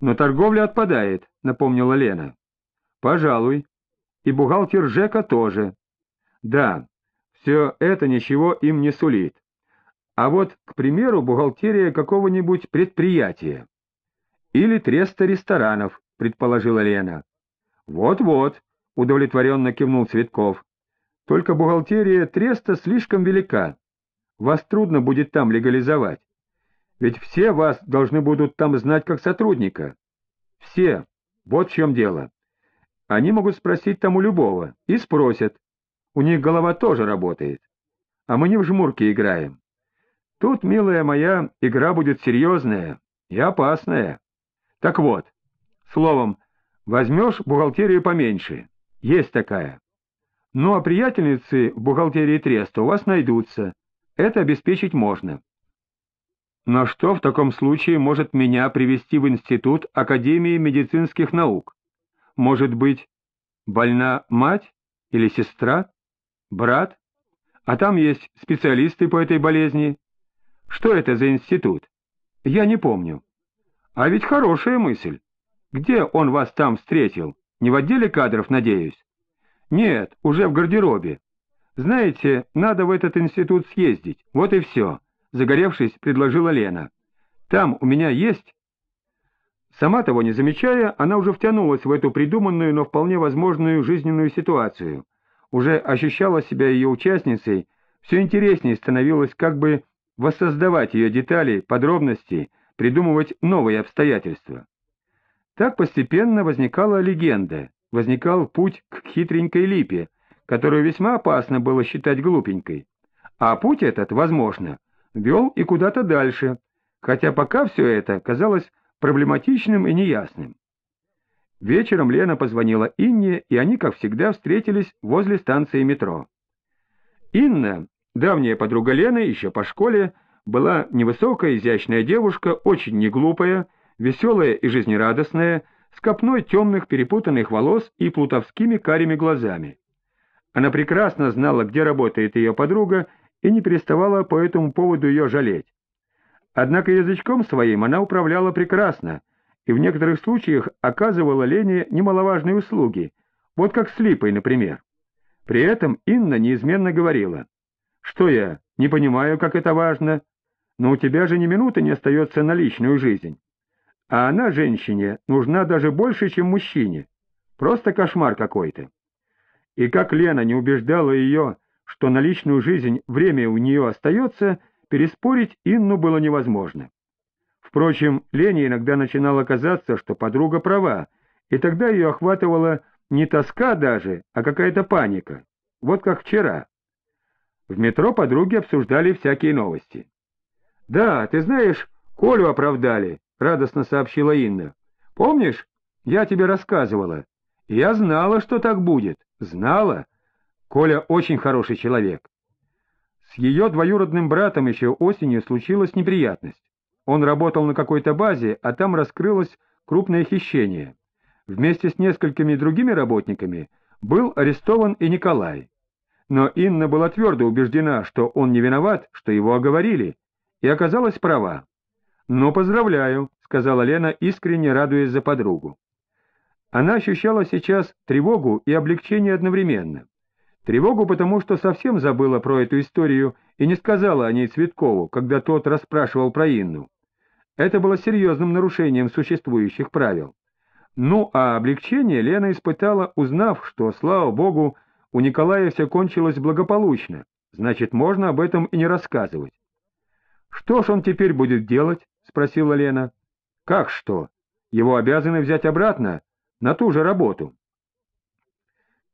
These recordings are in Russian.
Но торговля отпадает, напомнила Лена. Пожалуй. И бухгалтер Жека тоже. Да, все это ничего им не сулит. А вот, к примеру, бухгалтерия какого-нибудь предприятия. Или треста ресторанов, предположила Лена. Вот-вот, удовлетворенно кивнул Цветков. Только бухгалтерия треста слишком велика. Вас трудно будет там легализовать. Ведь все вас должны будут там знать как сотрудника. Все. Вот в чем дело. Они могут спросить там у любого. И спросят. У них голова тоже работает. А мы не в жмурки играем. Тут, милая моя, игра будет серьезная и опасная. Так вот, словом, возьмешь бухгалтерию поменьше. Есть такая. Ну а приятельницы в бухгалтерии треста у вас найдутся. Это обеспечить можно. Но что в таком случае может меня привести в Институт Академии медицинских наук? Может быть, больна мать или сестра? Брат? А там есть специалисты по этой болезни. Что это за институт? Я не помню. А ведь хорошая мысль. Где он вас там встретил? Не в отделе кадров, надеюсь? Нет, уже в гардеробе. Знаете, надо в этот институт съездить. Вот и все. Загоревшись, предложила Лена. Там у меня есть... Сама того не замечая, она уже втянулась в эту придуманную, но вполне возможную жизненную ситуацию — уже ощущала себя ее участницей, все интереснее становилось как бы воссоздавать ее детали, подробности, придумывать новые обстоятельства. Так постепенно возникала легенда, возникал путь к хитренькой липе, которую весьма опасно было считать глупенькой. А путь этот, возможно, вел и куда-то дальше, хотя пока все это казалось проблематичным и неясным. Вечером Лена позвонила Инне, и они, как всегда, встретились возле станции метро. Инна, давняя подруга Лены, еще по школе, была невысокая, изящная девушка, очень неглупая, веселая и жизнерадостная, с копной темных перепутанных волос и плутовскими карими глазами. Она прекрасно знала, где работает ее подруга, и не переставала по этому поводу ее жалеть. Однако язычком своим она управляла прекрасно, и в некоторых случаях оказывала Лене немаловажные услуги, вот как с Липой, например. При этом Инна неизменно говорила, «Что я, не понимаю, как это важно, но у тебя же ни минуты не остается на личную жизнь. А она, женщине, нужна даже больше, чем мужчине. Просто кошмар какой-то». И как Лена не убеждала ее, что на личную жизнь время у нее остается, переспорить Инну было невозможно. Впрочем, Лене иногда начинало казаться, что подруга права, и тогда ее охватывала не тоска даже, а какая-то паника. Вот как вчера. В метро подруги обсуждали всякие новости. «Да, ты знаешь, Колю оправдали», — радостно сообщила Инна. «Помнишь, я тебе рассказывала. Я знала, что так будет. Знала. Коля очень хороший человек». С ее двоюродным братом еще осенью случилась неприятность. Он работал на какой-то базе, а там раскрылось крупное хищение. Вместе с несколькими другими работниками был арестован и Николай. Но Инна была твердо убеждена, что он не виноват, что его оговорили, и оказалась права. «Ну, поздравляю», — сказала Лена, искренне радуясь за подругу. Она ощущала сейчас тревогу и облегчение одновременно. Тревогу, потому что совсем забыла про эту историю и не сказала о ней Цветкову, когда тот расспрашивал про Инну. Это было серьезным нарушением существующих правил. Ну а облегчение Лена испытала, узнав, что, слава богу, у Николая все кончилось благополучно, значит, можно об этом и не рассказывать. «Что ж он теперь будет делать?» — спросила Лена. «Как что? Его обязаны взять обратно, на ту же работу».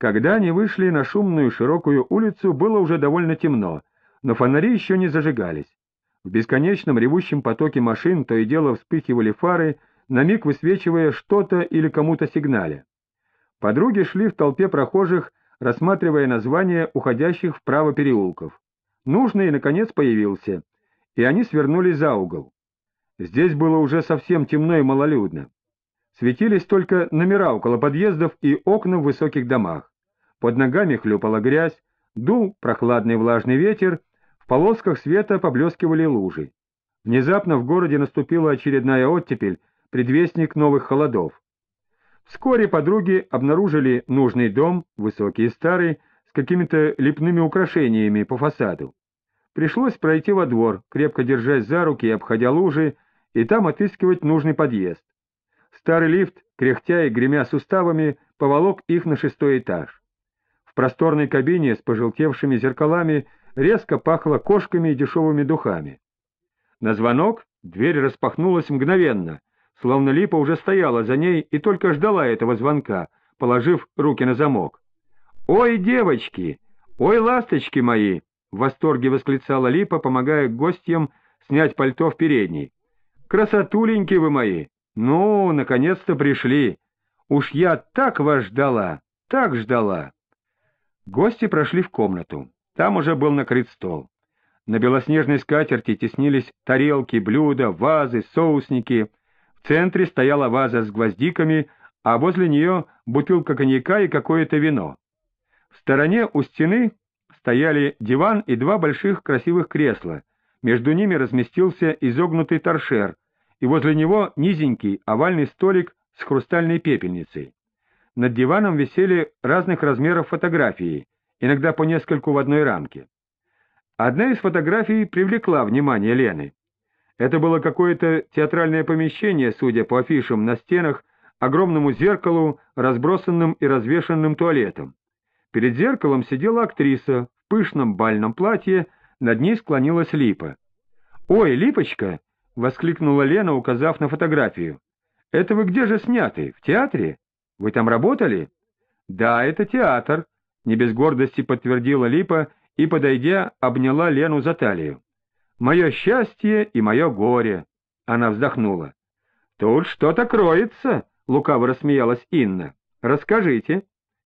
Когда они вышли на шумную широкую улицу, было уже довольно темно, но фонари еще не зажигались. В бесконечном ревущем потоке машин то и дело вспыхивали фары, на миг высвечивая что-то или кому-то сигналя. Подруги шли в толпе прохожих, рассматривая названия уходящих вправо переулков. Нужный, наконец, появился, и они свернули за угол. Здесь было уже совсем темно и малолюдно. Светились только номера около подъездов и окна в высоких домах. Под ногами хлюпала грязь, дул прохладный влажный ветер, в полосках света поблескивали лужи. Внезапно в городе наступила очередная оттепель, предвестник новых холодов. Вскоре подруги обнаружили нужный дом, высокий и старый, с какими-то лепными украшениями по фасаду. Пришлось пройти во двор, крепко держась за руки и обходя лужи, и там отыскивать нужный подъезд. Старый лифт, кряхтя и гремя суставами, поволок их на шестой этаж. В просторной кабине с пожелтевшими зеркалами резко пахло кошками и дешевыми духами. На звонок дверь распахнулась мгновенно, словно Липа уже стояла за ней и только ждала этого звонка, положив руки на замок. «Ой, девочки! Ой, ласточки мои!» — в восторге восклицала Липа, помогая гостям снять пальто в передней. «Красотуленьки вы мои! Ну, наконец-то пришли! Уж я так вас ждала, так ждала!» Гости прошли в комнату. Там уже был накрыт стол. На белоснежной скатерти теснились тарелки, блюда, вазы, соусники. В центре стояла ваза с гвоздиками, а возле нее бутылка коньяка и какое-то вино. В стороне у стены стояли диван и два больших красивых кресла. Между ними разместился изогнутый торшер, и возле него низенький овальный столик с хрустальной пепельницей. Над диваном висели разных размеров фотографии, иногда по нескольку в одной рамке. Одна из фотографий привлекла внимание Лены. Это было какое-то театральное помещение, судя по афишам на стенах, огромному зеркалу, разбросанным и развешанным туалетом. Перед зеркалом сидела актриса в пышном бальном платье, над ней склонилась Липа. «Ой, Липочка!» — воскликнула Лена, указав на фотографию. «Это вы где же сняты? В театре? Вы там работали?» «Да, это театр», — не без гордости подтвердила Липа и, подойдя, обняла Лену за талию. «Мое счастье и мое горе!» — она вздохнула. «Тут что-то кроется!» — лукаво рассмеялась Инна. «Расскажите».